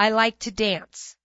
I like to dance.